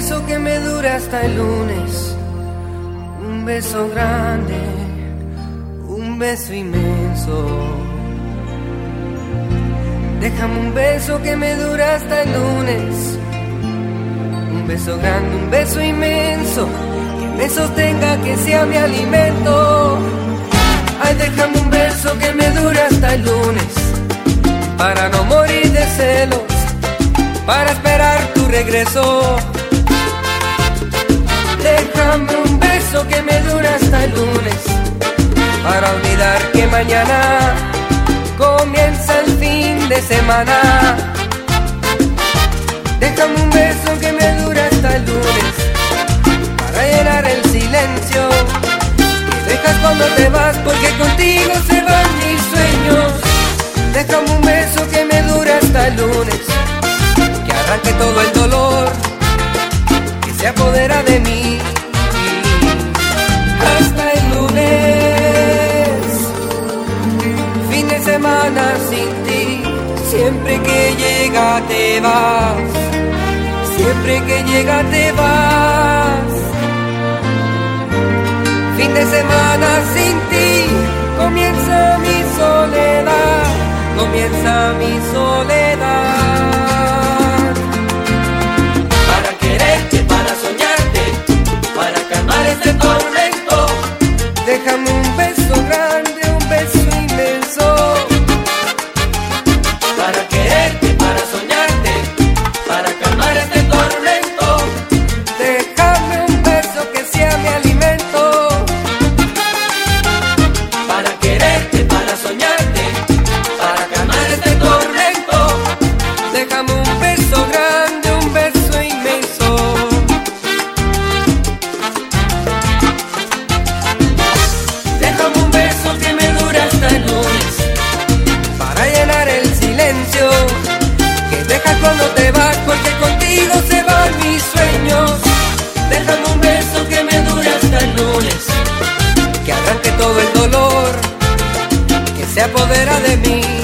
Un beso que me dura hasta el lunes, un beso grande, un beso inmenso. Déjame un beso que me dura hasta el lunes, un beso grande, un beso inmenso, que me sostenga, que sea mi alimento. Ay, déjame un beso que me dura hasta el lunes, para no morir de celos, para esperar tu regreso. Déjame un beso que me dure hasta el lunes, para olvidar que mañana comienza el fin de semana. Déjame un beso que me dure hasta el lunes, para llenar el silencio que dejas cuando te vas, porque contigo se van mis sueños. Déjame un beso que me dure hasta el lunes, que arranque todo el dolor que se apodera de mí. Semana sin ti, siempre que llega te vas, siempre que llega te vas. Fin de semana sin ti, comienza mi soledad, comienza mi soledad. Para quererte, para soñarte, para calmar este tormento. Déjame un beso grande todo el dolor que se apodera de mí.